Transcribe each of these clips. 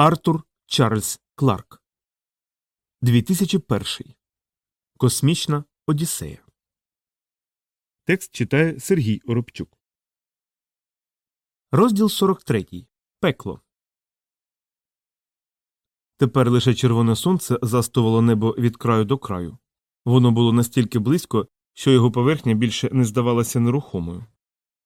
Артур Чарльз Кларк 2001 Космічна Одіссея. Текст читає Сергій Оробчук. Розділ 43. Пекло. Тепер лише червоне сонце застувало небо від краю до краю. Воно було настільки близько, що його поверхня більше не здавалася нерухомою.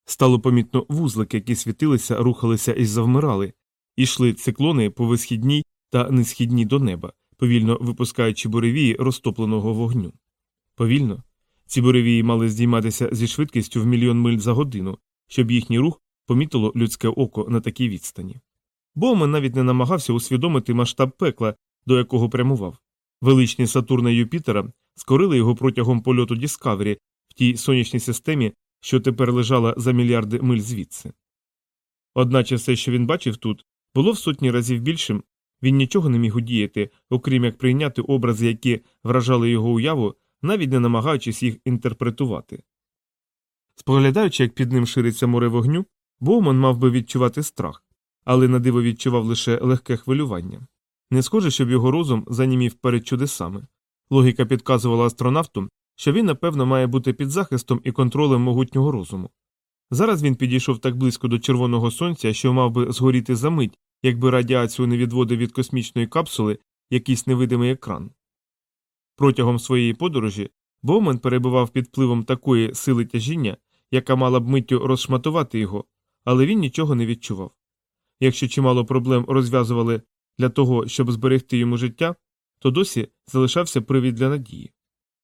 Стало помітно вузлики, які світилися, рухалися і завмирали, Ішли циклони по висхідній та несхідній до неба, повільно випускаючи буревії розтопленого вогню. Повільно ці буревії мали здійматися зі швидкістю в мільйон миль за годину, щоб їхній рух помітило людське око на такій відстані. Боумен навіть не намагався усвідомити масштаб пекла, до якого прямував. Величні Сатурна і Юпітера скорили його протягом польоту Діскавері в тій сонячній системі, що тепер лежала за мільярди миль звідси. Одначе все, що він бачив тут, було в сотні разів більшим, він нічого не міг удіяти, окрім як прийняти образи, які вражали його уяву, навіть не намагаючись їх інтерпретувати. Споглядаючи, як під ним шириться море вогню, Боуман мав би відчувати страх, але на диво відчував лише легке хвилювання. Не схоже, щоб його розум занімів перед чудесами. Логіка підказувала астронавту, що він, напевно, має бути під захистом і контролем могутнього розуму. Зараз він підійшов так близько до червоного сонця, що мав би згоріти за мить, якби радіацію не відводив від космічної капсули якийсь невидимий екран. Протягом своєї подорожі Боумен перебував під впливом такої сили тяжіння, яка мала б миттю розшматувати його, але він нічого не відчував. Якщо чимало проблем розв'язували для того, щоб зберегти йому життя, то досі залишався привід для надії.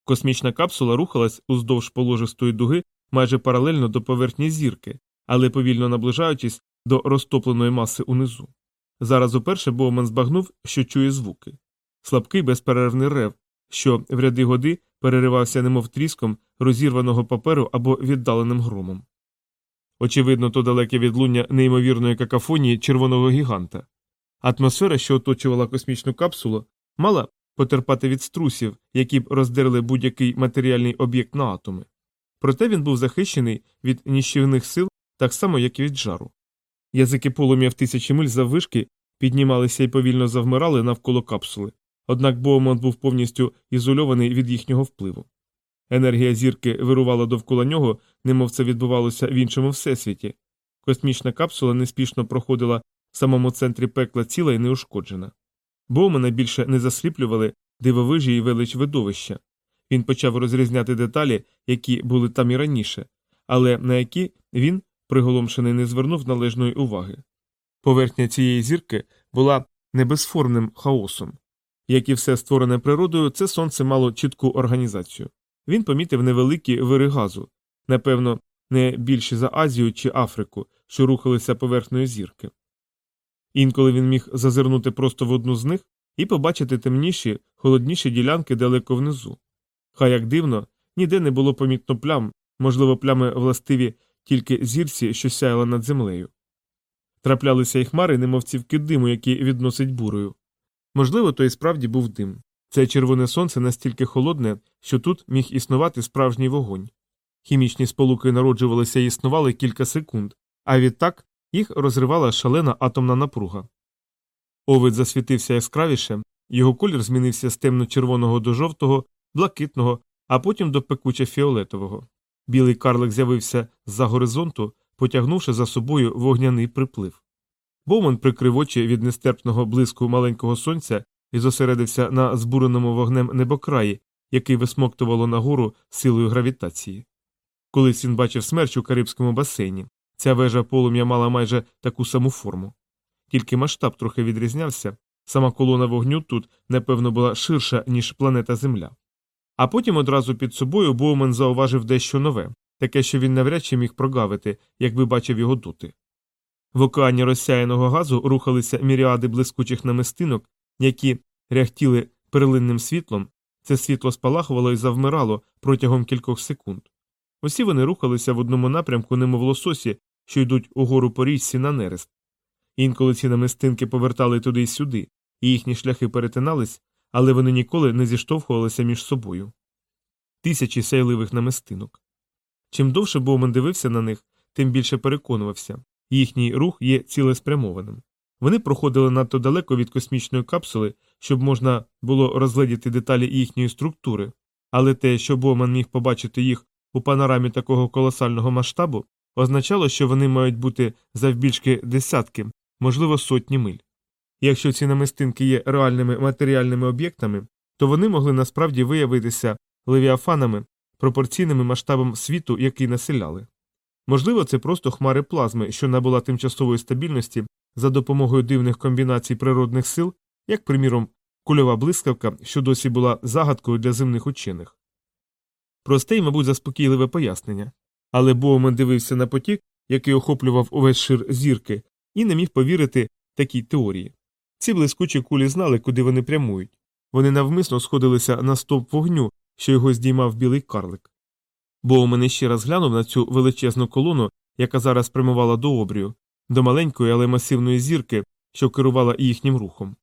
Космічна капсула рухалась уздовж положистої дуги майже паралельно до поверхні зірки, але повільно наближаючись до розтопленої маси унизу. Зараз уперше Боуман збагнув, що чує звуки слабкий безперервний рев, що в ряди годи переривався немов тріском розірваного паперу або віддаленим громом. Очевидно, то далеке відлуння неймовірної какафонії червоного гіганта. Атмосфера, що оточувала космічну капсулу, мала потерпати від струсів, які б роздерли будь-який матеріальний об'єкт на атоми. Проте він був захищений від ніщівних сил так само, як і від жару. Язики полум'я в тисячі миль заввишки піднімалися і повільно завмирали навколо капсули, однак Боумонт був повністю ізольований від їхнього впливу. Енергія зірки вирувала довкола нього, немов це відбувалося в іншому всесвіті. Космічна капсула неспішно проходила в самому центрі пекла ціла і неушкоджена. Боумена більше не засліплювали дивовижі і велич видовища. Він почав розрізняти деталі, які були там і раніше, але на які він приголомшений не звернув належної уваги. Поверхня цієї зірки була небезформним хаосом. Як і все створене природою, це сонце мало чітку організацію. Він помітив невеликі вири газу, напевно, не більші за Азію чи Африку, що рухалися поверхнею зірки. Інколи він міг зазирнути просто в одну з них і побачити темніші, холодніші ділянки далеко внизу. Хай як дивно, ніде не було помітно плям, можливо, плями властиві тільки зірці, що сяяла над землею. Траплялися й хмари, немов цівки диму, які відносить бурою. Можливо, то і справді був дим. Це червоне сонце настільки холодне, що тут міг існувати справжній вогонь. Хімічні сполуки народжувалися і існували кілька секунд, а відтак їх розривала шалена атомна напруга. Овид засвітився яскравіше, його колір змінився з темно-червоного до жовтого, блакитного, а потім до пекуче фіолетового. Білий карлик з'явився з за горизонту, потягнувши за собою вогняний приплив. Боуман прикрив очі від нестерпного блиску маленького сонця і зосередився на збуреному вогнем небокраї, який висмоктувало нагору силою гравітації. Колись він бачив смерч у Карибському басейні. Ця вежа полум'я мала майже таку саму форму. Тільки масштаб трохи відрізнявся, сама колона вогню тут, напевно, була ширша, ніж планета Земля. А потім одразу під собою Боумен зауважив дещо нове, таке, що він навряд чи міг прогавити, якби бачив його дути. В океані розсяяного газу рухалися міріади блискучих намистинок, які ряхтіли перлинним світлом, це світло спалахувало і завмирало протягом кількох секунд. Усі вони рухалися в одному напрямку, немов лососі, що йдуть угору по річці на нерест. Інколи ці намистинки повертали туди й сюди, і їхні шляхи перетинались, але вони ніколи не зіштовхувалися між собою. Тисячі сяйливих намистинок. Чим довше Боумен дивився на них, тим більше переконувався їхній рух є цілеспрямованим. Вони проходили надто далеко від космічної капсули, щоб можна було розгледіти деталі їхньої структури, але те, що Боман міг побачити їх у панорамі такого колосального масштабу, означало, що вони мають бути завбільшки десятки, можливо, сотні миль. Якщо ці намистинки є реальними матеріальними об'єктами, то вони могли насправді виявитися левіафанами, пропорційними масштабам світу, який населяли. Можливо, це просто хмари плазми, що набула тимчасової стабільності за допомогою дивних комбінацій природних сил, як, приміром, кульова блискавка, що досі була загадкою для земних учених. Просте й, мабуть, заспокійливе пояснення. Але Боумен дивився на потік, який охоплював увесь шир зірки, і не міг повірити такій теорії. Ці блискучі кулі знали, куди вони прямують. Вони навмисно сходилися на стовп вогню, що його здіймав білий карлик. Боумен іще раз глянув на цю величезну колону, яка зараз прямувала до обрію, до маленької, але масивної зірки, що керувала їхнім рухом.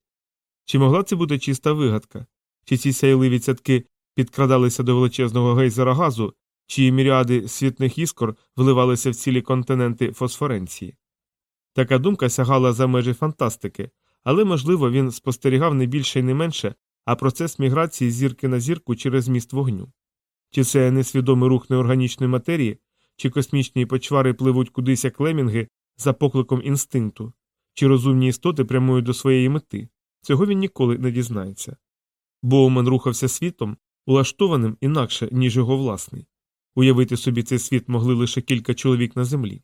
Чи могла це бути чиста вигадка? Чи ці сяйливі цятки підкрадалися до величезного гейзера газу, чиї міріади світних іскор вливалися в цілі континенти фосфоренції? Така думка сягала за межі фантастики, але, можливо, він спостерігав не більше і не менше, а процес міграції зірки на зірку через міст вогню. Чи це несвідомий рух неорганічної матерії, чи космічні почвари пливуть кудись як лемінги за покликом інстинкту, чи розумні істоти прямують до своєї мети, цього він ніколи не дізнається. Боумен рухався світом, улаштованим інакше, ніж його власний. Уявити собі цей світ могли лише кілька чоловік на землі.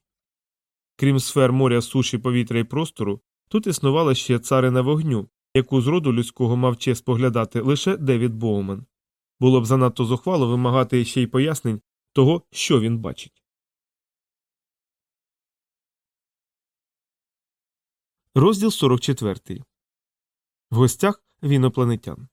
Крім сфер моря, суші, повітря і простору, тут існувала ще царина вогню, яку з роду людського мав честь споглядати лише Девід Боумен. Було б занадто зухвало вимагати ще й пояснень того, що він бачить. Розділ 44. В гостях вінопланетян.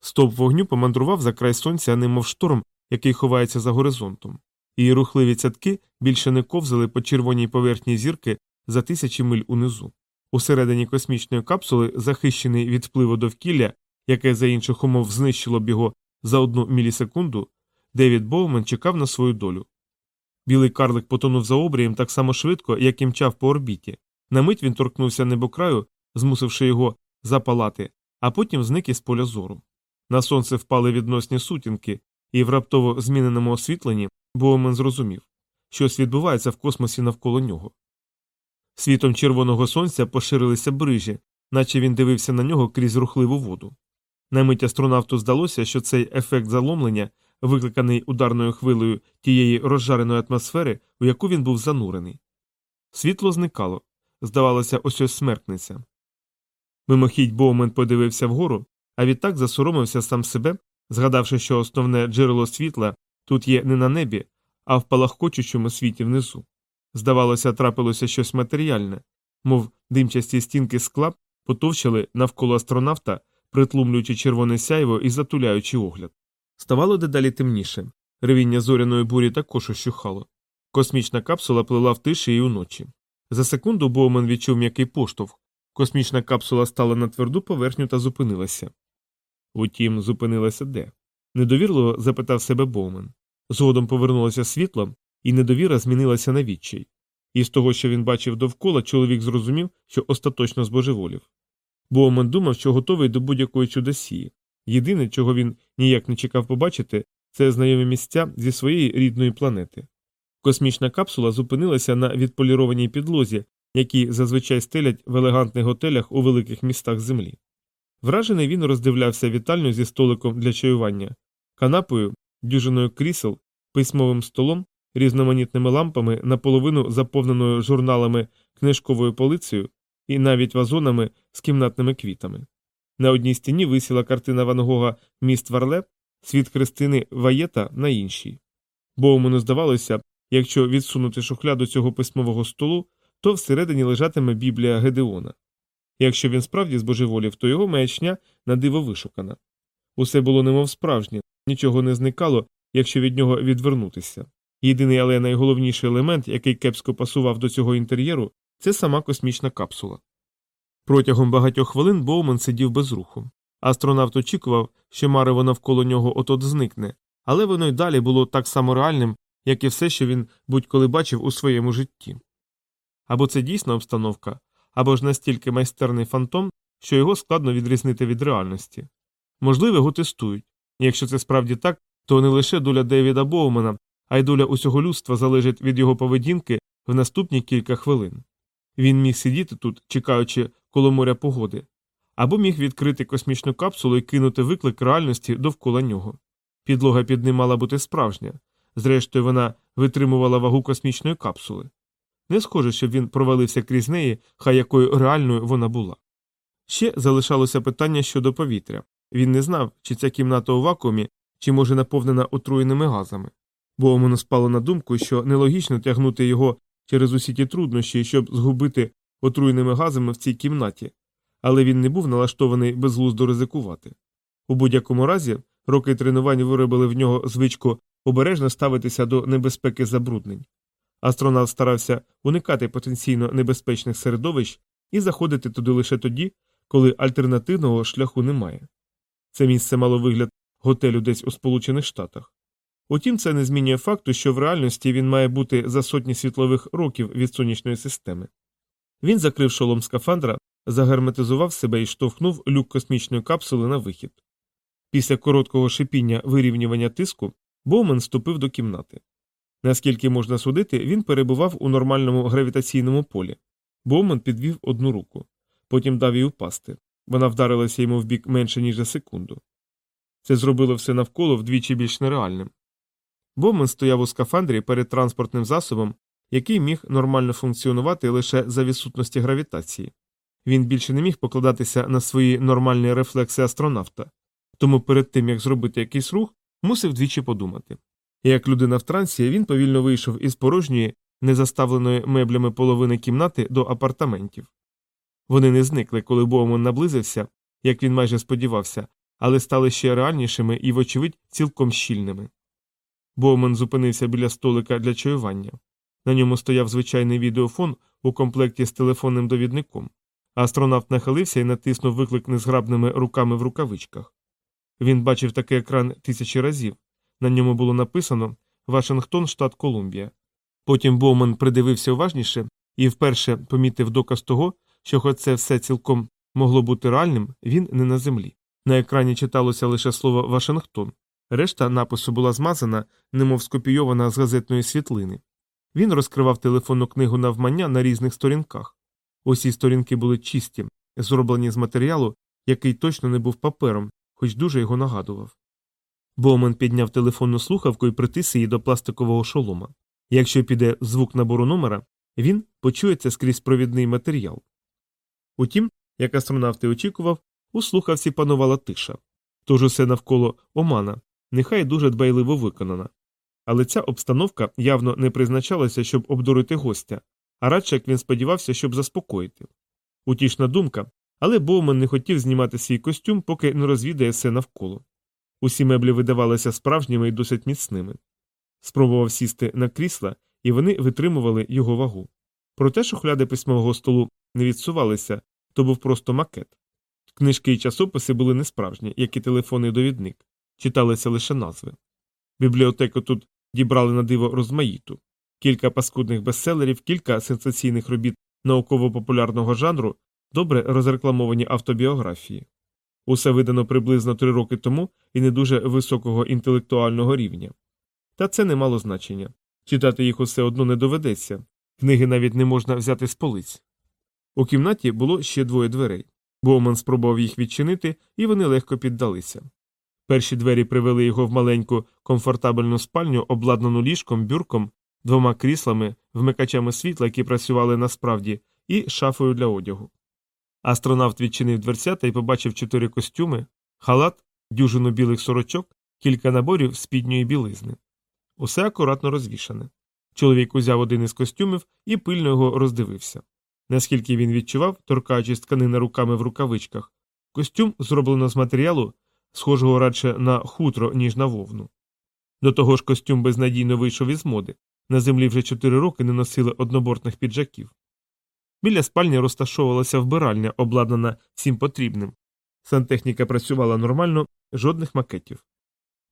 Стовп вогню помандрував за край сонця, немов шторм, який ховається за горизонтом. Її рухливі цятки більше не ковзали по червоній поверхні зірки за тисячі миль унизу. Усередині космічної капсули, захищений від впливу довкілля, яке за інших умов знищило б його за одну мілісекунду, Девід Боумен чекав на свою долю. Білий карлик потонув за обрієм так само швидко, як і мчав по орбіті. На мить він торкнувся небокраю, змусивши його запалати, а потім зник із поля зору. На сонце впали відносні сутінки, і в раптово зміненому освітленні Боумен зрозумів, щось відбувається в космосі навколо нього. Світом червоного сонця поширилися брижі, наче він дивився на нього крізь рухливу воду. На мить астронавту здалося, що цей ефект заломлення, викликаний ударною хвилею тієї розжареної атмосфери, у яку він був занурений. Світло зникало, здавалося, ось ось смертниця. Мимохідь Боумен подивився вгору, а відтак засоромився сам себе, згадавши, що основне джерело світла тут є не на небі, а в палахкочучому світі внизу. Здавалося, трапилося щось матеріальне, мов димчасті стінки скла потовщили навколо астронавта, притлумлюючи червоне сяйво і затуляючи огляд. Ставало дедалі темніше. Ревіння зоряної бурі також ущухало. Космічна капсула плила в тиші і уночі. За секунду Боумен відчув м'який поштовх. Космічна капсула стала на тверду поверхню та зупинилася. Утім, зупинилася де? Недовірливо запитав себе Боумен. Згодом повернулося світло, і недовіра змінилася на відчай. І з того, що він бачив довкола, чоловік зрозумів, що остаточно збожеволів. Боумен думав, що готовий до будь-якої чудосії. Єдине, чого він ніяк не чекав побачити, це знайомі місця зі своєї рідної планети. Космічна капсула зупинилася на відполірованій підлозі, які зазвичай стелять в елегантних готелях у великих містах землі. Вражений він роздивлявся вітальню зі столиком для чаювання, канапою, дюжиною крісел, письмовим столом, різноманітними лампами, наполовину заповненою журналами книжковою полицею і навіть вазонами з кімнатними квітами. На одній стіні висіла картина Ван Гога Міст Варле, світ Христини Ваєта на іншій. Боуману здавалося, якщо відсунути шухляду цього письмового столу, то всередині лежатиме Біблія Гедеона. Якщо він справді збожеволів, то його маячня на диво вишукана. Усе було немов справжнє, нічого не зникало, якщо від нього відвернутися. Єдиний, але найголовніший елемент, який кепсько пасував до цього інтер'єру, це сама космічна капсула. Протягом багатьох хвилин Боуман сидів без руху. Астронавт очікував, що марево навколо нього отот зникне, але воно й далі було так само реальним, як і все, що він будь-коли бачив у своєму житті. Або це дійсна обстановка, або ж настільки майстерний фантом, що його складно відрізнити від реальності. Можливо, його тестують, якщо це справді так, то не лише доля Девіда Боумена, а й доля усього людства залежить від його поведінки в наступні кілька хвилин. Він міг сидіти тут, чекаючи коло моря погоди, або міг відкрити космічну капсулу і кинути виклик реальності довкола нього. Підлога під ним мала бути справжня, зрештою, вона витримувала вагу космічної капсули. Не схоже, щоб він провалився крізь неї, хай якою реальною вона була. Ще залишалося питання щодо повітря він не знав, чи ця кімната у вакуумі, чи може наповнена отруєними газами. Бо йому спало на думку, що нелогічно тягнути його через усі ті труднощі, щоб згубити отруєними газами в цій кімнаті, але він не був налаштований безглуздо ризикувати. У будь-якому разі, роки тренувань виробили в нього звичку обережно ставитися до небезпеки забруднень. Астронавт старався уникати потенційно небезпечних середовищ і заходити туди лише тоді, коли альтернативного шляху немає. Це місце мало вигляд готелю десь у Сполучених Штатах. Утім, це не змінює факту, що в реальності він має бути за сотні світлових років від сонячної системи. Він закрив шолом скафандра, загерметизував себе і штовхнув люк космічної капсули на вихід. Після короткого шипіння вирівнювання тиску Боумен ступив до кімнати. Наскільки можна судити, він перебував у нормальному гравітаційному полі. Боумен підвів одну руку, потім дав їй упасти. Вона вдарилася йому в бік менше, ніж за секунду. Це зробило все навколо вдвічі більш нереальним. Боумен стояв у скафандрі перед транспортним засобом, який міг нормально функціонувати лише за відсутності гравітації. Він більше не міг покладатися на свої нормальні рефлекси астронавта, тому перед тим як зробити якийсь рух, мусив двічі подумати. Як людина в трансі, він повільно вийшов із порожньої, незаставленої меблями половини кімнати до апартаментів. Вони не зникли, коли Боуман наблизився, як він майже сподівався, але стали ще реальнішими і, вочевидь, цілком щільними. Боуман зупинився біля столика для чаювання. На ньому стояв звичайний відеофон у комплекті з телефонним довідником. Астронавт нахилився і натиснув виклик незграбними руками в рукавичках. Він бачив такий екран тисячі разів. На ньому було написано Вашингтон, штат Колумбія. Потім Боуман придивився уважніше і вперше помітив доказ того, що хоч це все цілком могло бути реальним, він не на землі. На екрані читалося лише слово Вашингтон. Решта напису була змазана, немов скопійована з газетної світлини. Він розкривав телефонну книгу навмання на різних сторінках. Усі сторінки були чисті, зроблені з матеріалу, який точно не був папером, хоч дуже його нагадував. Боуман підняв телефонну слухавку і притис її до пластикового шолома. Якщо піде звук набору номера, він почується скрізь провідний матеріал. Утім, як астронавт і очікував, у слухавці панувала тиша. Тож усе навколо омана, нехай дуже дбайливо виконана. Але ця обстановка явно не призначалася, щоб обдурити гостя, а радше як він сподівався, щоб заспокоїти. Утішна думка, але Боуман не хотів знімати свій костюм, поки не розвідає все навколо. Усі меблі видавалися справжніми і досить міцними. Спробував сісти на крісла, і вони витримували його вагу. Проте шухляди письмового столу не відсувалися, то був просто макет. Книжки і часописи були несправжні, як і телефонний довідник, читалися лише назви. Бібліотеку тут дібрали на диво розмаїту, кілька паскудних бестселерів, кілька сенсаційних робіт науково-популярного жанру, добре розрекламовані автобіографії. Усе видано приблизно три роки тому і не дуже високого інтелектуального рівня. Та це не мало значення. Читати їх усе одно не доведеться, книги навіть не можна взяти з полиць. У кімнаті було ще двоє дверей. Боуман спробував їх відчинити, і вони легко піддалися. Перші двері привели його в маленьку комфортабельну спальню, обладнану ліжком, бюрком, двома кріслами, вмикачами світла, які працювали насправді, і шафою для одягу. Астронавт відчинив дверцята і побачив чотири костюми, халат, дюжину білих сорочок, кілька наборів спідньої білизни. Усе акуратно розвішане. Чоловік узяв один із костюмів і пильно його роздивився. Наскільки він відчував, торкаючись тканини руками в рукавичках, костюм зроблено з матеріалу, схожого радше на хутро, ніж на вовну. До того ж, костюм безнадійно вийшов із моди. На землі вже чотири роки не носили однобортних піджаків. Біля спальні розташовувалася вбиральня, обладнана всім потрібним. Сантехніка працювала нормально, жодних макетів.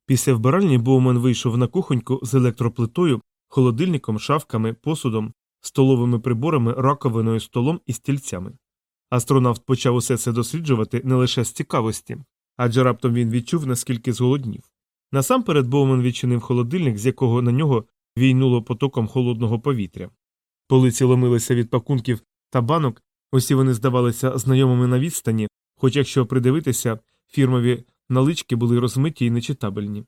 Після вбиральні Боумен вийшов на кухоньку з електроплитою, холодильником, шафками, посудом, столовими приборами, раковиною, столом і стільцями. Астронавт почав усе це досліджувати не лише з цікавості, адже раптом він відчув, наскільки зголоднів. Насамперед Боумен відчинив холодильник, з якого на нього війнуло потоком холодного повітря. Полиці ломилися від пакунків та банок, усі вони здавалися знайомими на відстані, хоч якщо придивитися, фірмові налички були розмиті і нечитабельні.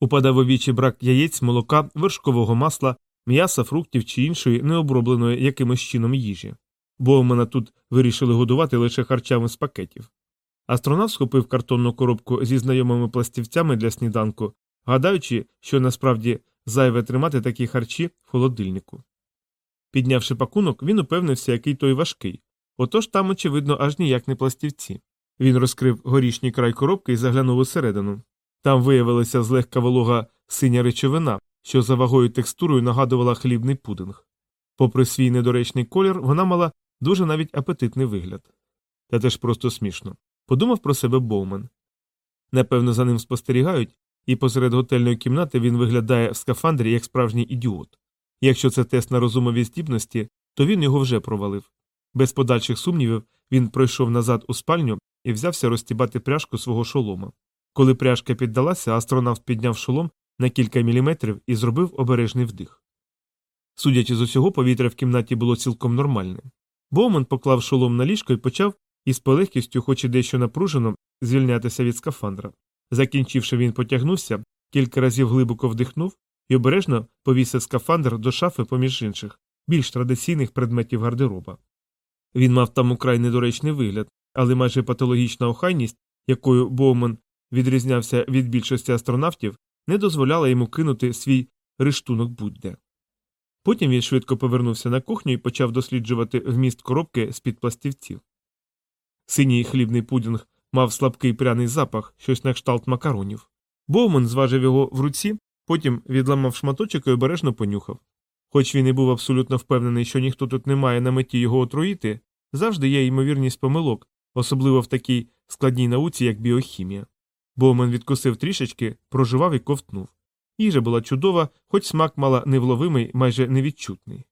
Упадав у вічі брак яєць, молока, вершкового масла, м'яса, фруктів чи іншої необробленої якимось чином їжі. Боумена тут вирішили годувати лише харчами з пакетів. Астронавт схопив картонну коробку зі знайомими пластівцями для сніданку, гадаючи, що насправді зайве тримати такі харчі в холодильнику. Піднявши пакунок, він упевнився, який той важкий. Отож там, очевидно, аж ніяк не пластівці. Він розкрив горішній край коробки і заглянув усередину. Там виявилася злегка волога синя речовина, що за вагою текстурою нагадувала хлібний пудинг. Попри свій недоречний колір, вона мала дуже навіть апетитний вигляд. Та теж просто смішно. Подумав про себе Боумен. Напевно, за ним спостерігають, і посеред готельної кімнати він виглядає в скафандрі як справжній ідіот. Якщо це тест на розумові здібності, то він його вже провалив. Без подальших сумнівів він пройшов назад у спальню і взявся розтібати пряжку свого шолома. Коли пряжка піддалася, астронавт підняв шолом на кілька міліметрів і зробив обережний вдих. Судячи з усього, повітря в кімнаті було цілком нормальне. Боуман поклав шолом на ліжко і почав із полегкістю, хоч і дещо напружено, звільнятися від скафандра. Закінчивши, він потягнувся, кілька разів глибоко вдихнув і обережно повісив скафандр до шафи поміж інших, більш традиційних предметів гардероба. Він мав там украй недоречний вигляд, але майже патологічна охайність, якою Боуман відрізнявся від більшості астронавтів, не дозволяла йому кинути свій рештунок будь-де. Потім він швидко повернувся на кухню і почав досліджувати вміст коробки з під пластівців. Синій хлібний пудінг мав слабкий пряний запах, щось на кшталт макаронів. Боуман зважив його в руці, потім відламав шматочок і обережно понюхав. Хоч він і був абсолютно впевнений, що ніхто тут не має на меті його отруїти, завжди є ймовірність помилок, особливо в такій складній науці, як біохімія. Боумен відкусив трішечки, проживав і ковтнув. Їжа була чудова, хоч смак мала невловимий, майже невідчутний.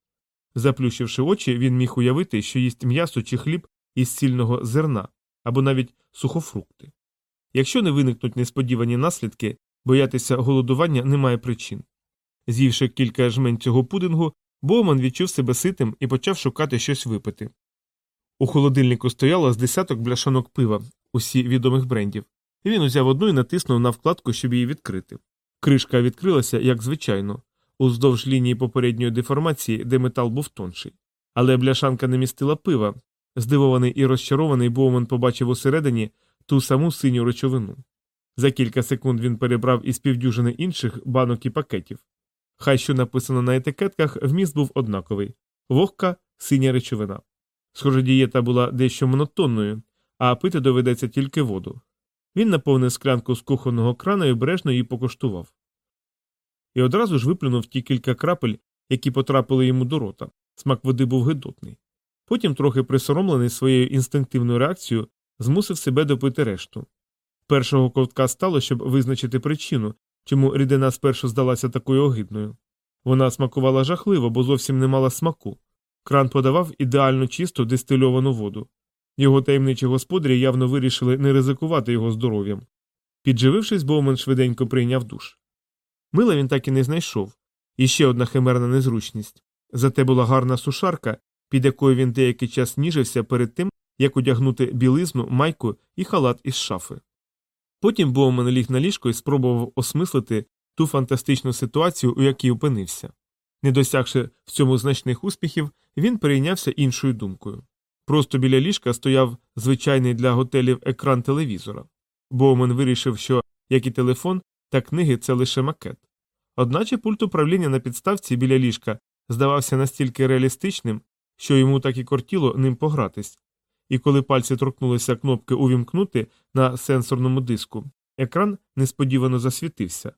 Заплющивши очі, він міг уявити, що їсть м'ясо чи хліб із сільного зерна або навіть сухофрукти. Якщо не виникнуть несподівані наслідки, боятися голодування немає причин. З'ївши кілька жмень цього пудингу, Боуман відчув себе ситим і почав шукати щось випити. У холодильнику стояло з десяток бляшанок пива, усі відомих брендів, він узяв одну і натиснув на вкладку, щоб її відкрити. Кришка відкрилася, як звичайно, уздовж лінії попередньої деформації, де метал був тонший. Але бляшанка не містила пива. Здивований і розчарований Боуман побачив усередині ту саму синю речовину. За кілька секунд він перебрав із півдюжини інших банок і пакетів. Хай що написано на етикетках, вміст був однаковий вогка, синя речовина. Схоже, дієта була дещо монотонною, а пити доведеться тільки воду. Він наповнив склянку з кухонного крана і обережно її покуштував. І одразу ж виплюнув ті кілька крапель, які потрапили йому до рота. Смак води був гидотний. Потім, трохи присоромлений своєю інстинктивною реакцією, змусив себе допити решту. Першого ковтка стало, щоб визначити причину, чому рідина спершу здалася такою огидною. Вона смакувала жахливо, бо зовсім не мала смаку. Кран подавав ідеально чисту дистильовану воду. Його таємничі господарі явно вирішили не ризикувати його здоров'ям. Підживившись, Боумен швиденько прийняв душ. Мила він так і не знайшов. І ще одна химерна незручність. Зате була гарна сушарка, під якою він деякий час ніжився перед тим, як одягнути білизну, майку і халат із шафи. Потім Боумен ліг на ліжко і спробував осмислити ту фантастичну ситуацію, у якій опинився. Не досягши в цьому значних успіхів, він перейнявся іншою думкою. Просто біля ліжка стояв звичайний для готелів екран телевізора. Боумен вирішив, що, як і телефон, та книги це лише макет. Одначе пульт управління на підставці біля ліжка здавався настільки реалістичним, що йому так і кортіло ним погратись, і коли пальці торкнулися кнопки увімкнути на сенсорному диску, екран несподівано засвітився.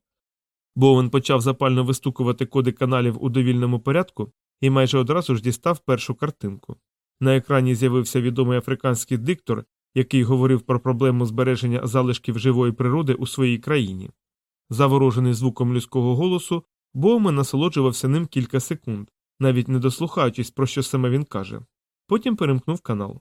Боуен почав запально вистукувати коди каналів у довільному порядку і майже одразу ж дістав першу картинку. На екрані з'явився відомий африканський диктор, який говорив про проблему збереження залишків живої природи у своїй країні. Заворожений звуком людського голосу, Боумен насолоджувався ним кілька секунд, навіть не дослухаючись, про що саме він каже. Потім перемкнув канал.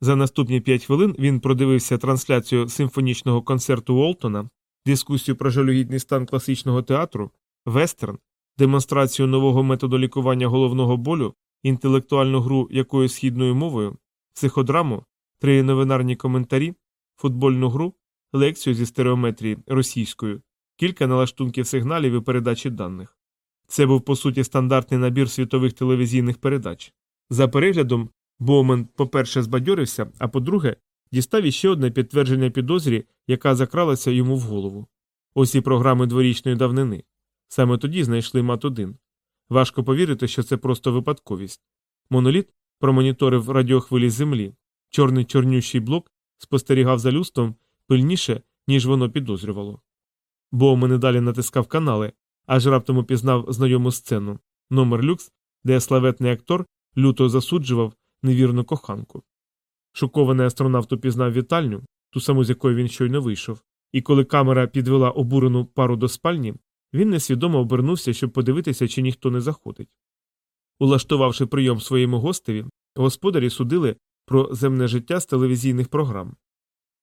За наступні п'ять хвилин він продивився трансляцію симфонічного концерту Уолтона, дискусію про жалюгідний стан класичного театру, вестерн, демонстрацію нового методу лікування головного болю, інтелектуальну гру якою східною мовою, психодраму, три новинарні коментарі, футбольну гру, лекцію зі стереометрії російською, кілька налаштунків сигналів і передачі даних. Це був по суті стандартний набір світових телевізійних передач. За переглядом Боумен, по-перше, збадьорився, а по-друге, дістав іще одне підтвердження підозрі, яка закралася йому в голову. Ось і програми дворічної давнини. Саме тоді знайшли мат 1 Важко повірити, що це просто випадковість. Моноліт промоніторив радіохвилі землі. Чорний чорнющий блок спостерігав за люстом пильніше, ніж воно підозрювало. Боумен і далі натискав канали, аж раптом упізнав знайому сцену номер люкс, де славетний актор люто засуджував невірну коханку. Шокований астронавт упізнав вітальню, ту саму з якої він щойно вийшов, і коли камера підвела обурену пару до спальні, він несвідомо обернувся, щоб подивитися, чи ніхто не заходить. Улаштувавши прийом своєму гостеві, господарі судили про земне життя з телевізійних програм.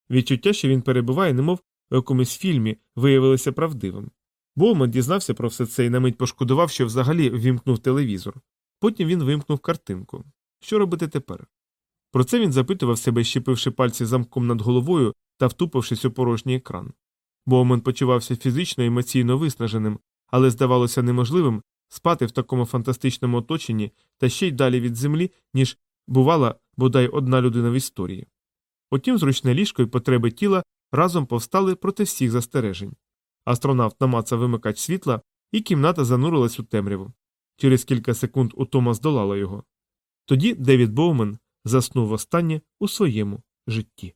Відчуття, що він перебуває, немов у якомусь фільмі, виявилося правдивим. Боуман дізнався про все це і на мить пошкодував, що взагалі ввімкнув телевізор. Потім він вимкнув картинку. Що робити тепер? Про це він запитував себе, щепивши пальці замком над головою та втупившись у порожній екран. Боумен почувався фізично і емоційно виснаженим, але здавалося неможливим спати в такому фантастичному оточенні та ще й далі від землі, ніж бувала бодай одна людина в історії. Утім, зручне ліжко і потреби тіла разом повстали проти всіх застережень. Астронавт намацав вимикач світла, і кімната занурилась у темряву. Через кілька секунд утома здолала його. Тоді Девід Боумен заснув останнє у своєму житті.